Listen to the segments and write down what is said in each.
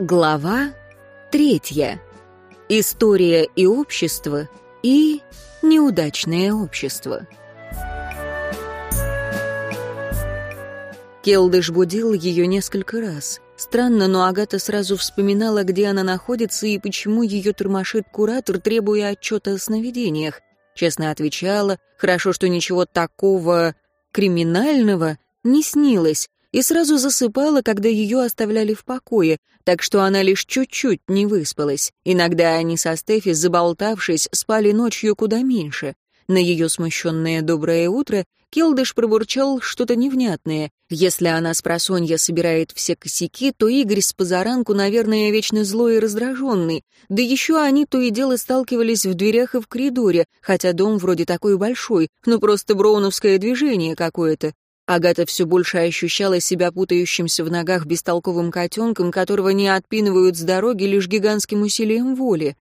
Глава третья. История и общество и неудачное общество. Келдыш будил ее несколько раз. Странно, но Агата сразу вспоминала, где она находится и почему ее тормошит куратор, требуя отчета о сновидениях. Честно отвечала, хорошо, что ничего такого криминального не снилось, и сразу засыпала, когда ее оставляли в покое, так что она лишь чуть-чуть не выспалась. Иногда они со Стефи, заболтавшись, спали ночью куда меньше. На ее смущенное доброе утро Келдыш пробурчал что-то невнятное. Если она с просонья собирает все косяки, то Игорь с позаранку, наверное, вечно злой и раздраженный. Да еще они то и дело сталкивались в дверях и в коридоре, хотя дом вроде такой большой, ну просто броуновское движение какое-то. Агата все больше ощущала себя путающимся в ногах бестолковым котенком, которого не отпинывают с дороги лишь гигантским усилием воли.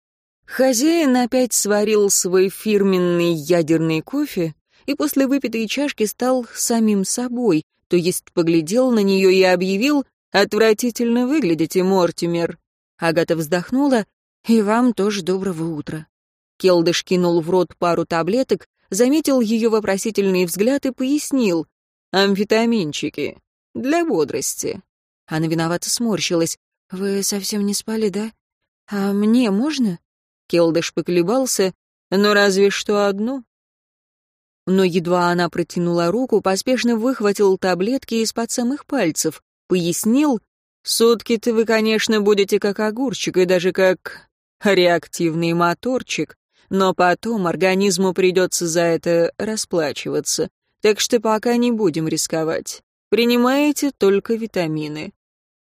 Хозяин опять сварил свой фирменный ядерный кофе и после выпитой чашки стал самим собой, то есть поглядел на нее и объявил «Отвратительно выглядите, Мортимер». Агата вздохнула «И вам тоже доброго утра». Келдыш кинул в рот пару таблеток, заметил ее вопросительный взгляд и пояснил Амфетаминчики. Для бодрости». Она виновато сморщилась. «Вы совсем не спали, да? А мне можно?» Келдыш поколебался. «Ну, разве что одну». Но едва она протянула руку, поспешно выхватил таблетки из-под самых пальцев. Пояснил, «Сутки-то вы, конечно, будете как огурчик и даже как реактивный моторчик, но потом организму придется за это расплачиваться. Так что пока не будем рисковать. Принимаете только витамины».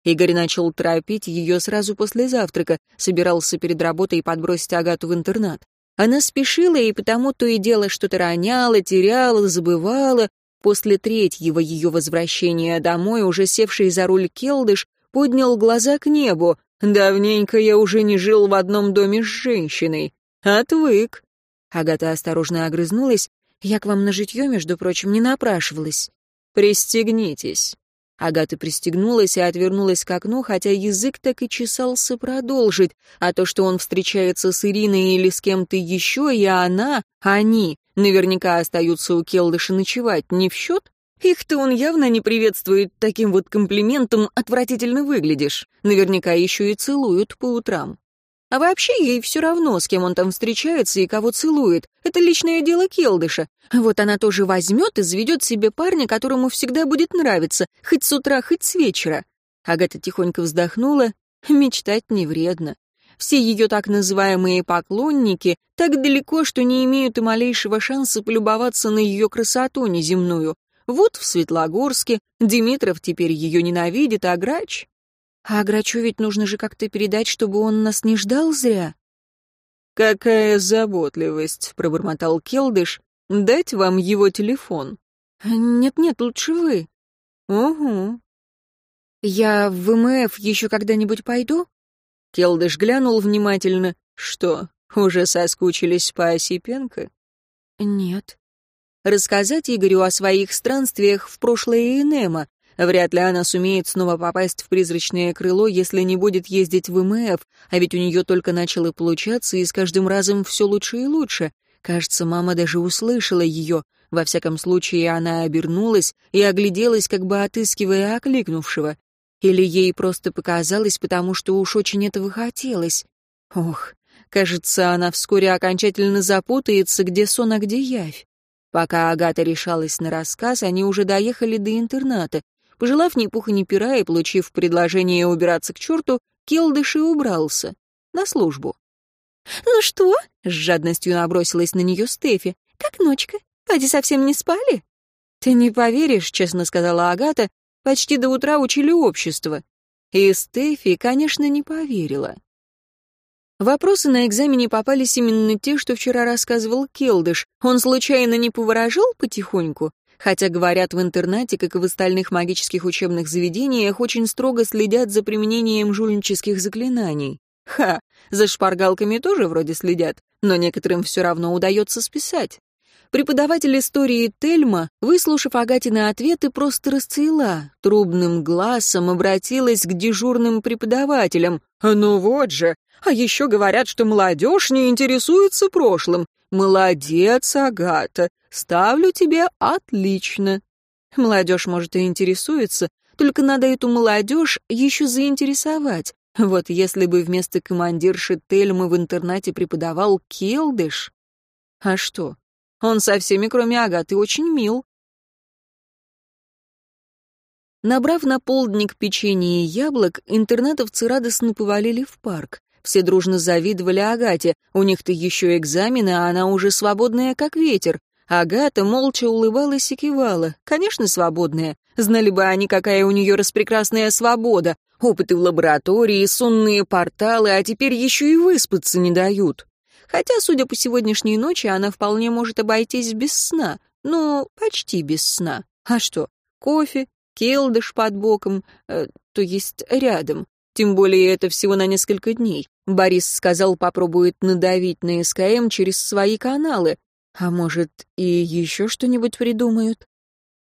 Игорь начал торопить ее сразу после завтрака, собирался перед работой подбросить Агату в интернат. Она спешила и потому то и дело что-то роняла, теряла, забывала. После третьего ее возвращения домой, уже севший за руль Келдыш, поднял глаза к небу. «Давненько я уже не жил в одном доме с женщиной. Отвык». Агата осторожно огрызнулась, я к вам на житье, между прочим, не напрашивалась. Пристегнитесь. Агата пристегнулась и отвернулась к окну, хотя язык так и чесался продолжить, а то, что он встречается с Ириной или с кем-то еще, и она, они, наверняка остаются у Келдыша ночевать, не в счет? Их-то он явно не приветствует таким вот комплиментом «отвратительно выглядишь». Наверняка еще и целуют по утрам. А вообще ей все равно, с кем он там встречается и кого целует. Это личное дело Келдыша. Вот она тоже возьмет и заведет себе парня, которому всегда будет нравиться, хоть с утра, хоть с вечера. Агата тихонько вздохнула. Мечтать не вредно. Все ее так называемые поклонники так далеко, что не имеют и малейшего шанса полюбоваться на ее красоту неземную. Вот в Светлогорске Димитров теперь ее ненавидит, а Грач а Грачу ведь нужно же как-то передать, чтобы он нас не ждал зря. «Какая заботливость», — пробормотал Келдыш. «Дать вам его телефон?» «Нет-нет, лучше вы». «Угу». «Я в ВМФ еще когда-нибудь пойду?» Келдыш глянул внимательно. «Что, уже соскучились по Осипенко?» «Нет». Рассказать Игорю о своих странствиях в прошлое Энема, Вряд ли она сумеет снова попасть в призрачное крыло, если не будет ездить в МФ, а ведь у нее только начало получаться, и с каждым разом все лучше и лучше. Кажется, мама даже услышала ее. Во всяком случае, она обернулась и огляделась, как бы отыскивая окликнувшего. Или ей просто показалось, потому что уж очень этого хотелось. Ох, кажется, она вскоре окончательно запутается, где сон, а где явь. Пока Агата решалась на рассказ, они уже доехали до интерната. Пожелав ни пуха ни пера и получив предложение убираться к черту, Келдыш и убрался. На службу. «Ну что?» — с жадностью набросилась на нее Стефи. «Как ночка? Поди совсем не спали?» «Ты не поверишь», — честно сказала Агата, «почти до утра учили общество». И Стефи, конечно, не поверила. Вопросы на экзамене попались именно те, что вчера рассказывал Келдыш. Он случайно не поворожил потихоньку? Хотя, говорят, в интернате, как и в остальных магических учебных заведениях, очень строго следят за применением жульнических заклинаний. Ха, за шпаргалками тоже вроде следят, но некоторым все равно удается списать. Преподаватель истории Тельма, выслушав Агатины ответы, просто расцвела, трубным глазом обратилась к дежурным преподавателям. «Ну вот же! А еще говорят, что молодежь не интересуется прошлым. Молодец, Агата! Ставлю тебе отлично!» Молодежь, может, и интересуется, только надо эту молодежь еще заинтересовать. Вот если бы вместо командирши Тельмы в интернате преподавал Келдыш... А что? Он со всеми, кроме Агаты, очень мил. Набрав на полдник печенье и яблок, интернатовцы радостно повалили в парк. Все дружно завидовали Агате. У них-то еще экзамены, а она уже свободная, как ветер. Агата молча улыбалась и кивала. Конечно, свободная. Знали бы они, какая у нее распрекрасная свобода. Опыты в лаборатории, сонные порталы, а теперь еще и выспаться не дают. Хотя, судя по сегодняшней ночи, она вполне может обойтись без сна. Ну, почти без сна. А что? Кофе, келдыш под боком, э, то есть рядом. Тем более это всего на несколько дней. Борис сказал, попробует надавить на СКМ через свои каналы. А может, и еще что-нибудь придумают?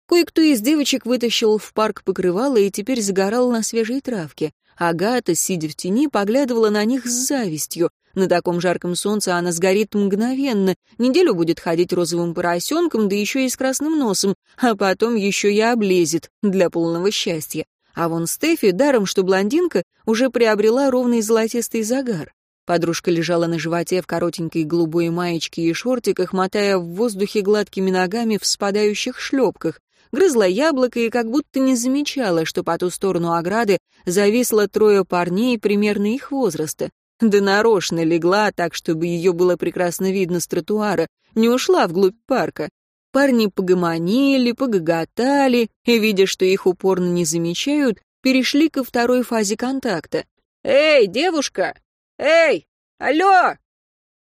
Кое-кто из девочек вытащил в парк покрывало и теперь загорал на свежей травке. Агата, сидя в тени, поглядывала на них с завистью. На таком жарком солнце она сгорит мгновенно, неделю будет ходить розовым поросенком, да еще и с красным носом, а потом еще и облезет для полного счастья. А вон Стефи, даром что блондинка, уже приобрела ровный золотистый загар. Подружка лежала на животе в коротенькой голубой маечке и шортиках, мотая в воздухе гладкими ногами в спадающих шлепках, грызла яблоко и как будто не замечала, что по ту сторону ограды зависло трое парней примерно их возраста. Да нарочно легла так, чтобы ее было прекрасно видно с тротуара, не ушла вглубь парка. Парни погомонили, погоготали, и, видя, что их упорно не замечают, перешли ко второй фазе контакта. «Эй, девушка! Эй! Алло!»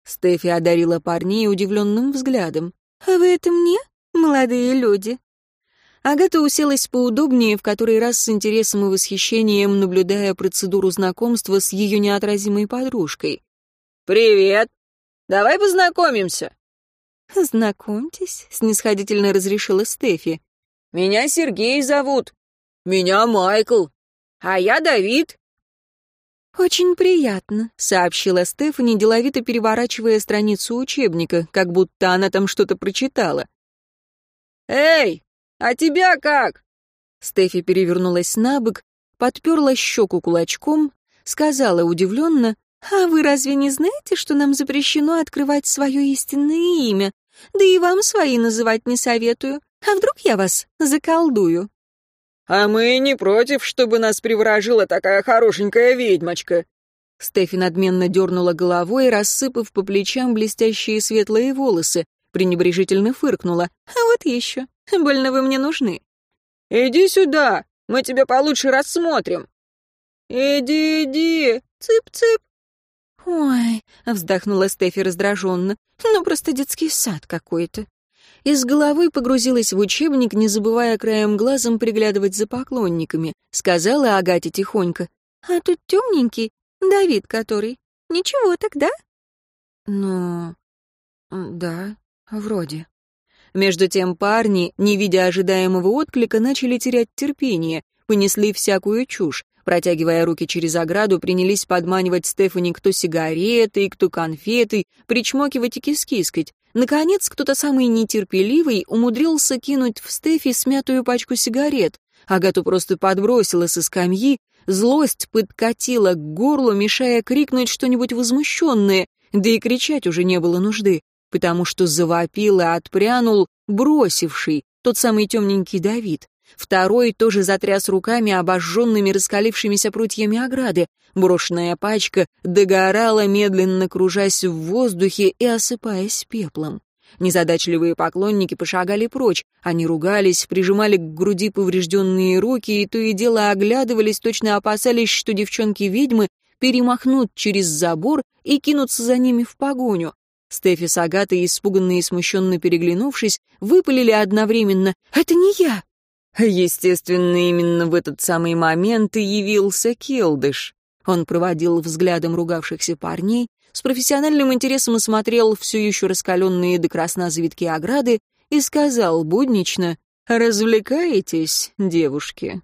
Стефи одарила парней удивленным взглядом. «А вы это мне, молодые люди?» Агата уселась поудобнее, в который раз с интересом и восхищением, наблюдая процедуру знакомства с ее неотразимой подружкой. «Привет! Давай познакомимся!» «Знакомьтесь», — снисходительно разрешила Стефи. «Меня Сергей зовут. Меня Майкл. А я Давид». «Очень приятно», — сообщила Стефани, деловито переворачивая страницу учебника, как будто она там что-то прочитала. «Эй, «А тебя как?» Стефи перевернулась на бок, подперла щеку кулачком, сказала удивленно, «А вы разве не знаете, что нам запрещено открывать свое истинное имя? Да и вам свои называть не советую. А вдруг я вас заколдую?» «А мы не против, чтобы нас приворожила такая хорошенькая ведьмочка». Стефи надменно дернула головой, рассыпав по плечам блестящие светлые волосы, пренебрежительно фыркнула. «А вот еще. Больно вы мне нужны». «Иди сюда, мы тебя получше рассмотрим». «Иди, иди, цып-цып». «Ой», — вздохнула Стефи раздраженно, «ну просто детский сад какой-то». Из головы погрузилась в учебник, не забывая краем глазом приглядывать за поклонниками. Сказала Агате тихонько. «А тут темненький, Давид который. Ничего тогда?» «Ну, да, вроде». Между тем парни, не видя ожидаемого отклика, начали терять терпение, понесли всякую чушь. Протягивая руки через ограду, принялись подманивать Стефани кто сигареты, кто конфеты, причмокивать и кискискать. Наконец, кто-то самый нетерпеливый умудрился кинуть в Стефи смятую пачку сигарет. Агату просто подбросила со скамьи, злость подкатила к горлу, мешая крикнуть что-нибудь возмущенное, да и кричать уже не было нужды потому что завопил и отпрянул бросивший, тот самый темненький Давид. Второй тоже затряс руками обожженными раскалившимися прутьями ограды. Брошенная пачка догорала, медленно кружась в воздухе и осыпаясь пеплом. Незадачливые поклонники пошагали прочь. Они ругались, прижимали к груди поврежденные руки и то и дело оглядывались, точно опасались, что девчонки-ведьмы перемахнут через забор и кинутся за ними в погоню. Стефи с Агатой, испуганные и смущенно переглянувшись, выпалили одновременно «Это не я!». Естественно, именно в этот самый момент и явился Келдыш. Он проводил взглядом ругавшихся парней, с профессиональным интересом осмотрел все еще раскаленные до красна завитки ограды и сказал буднично «Развлекаетесь, девушки?»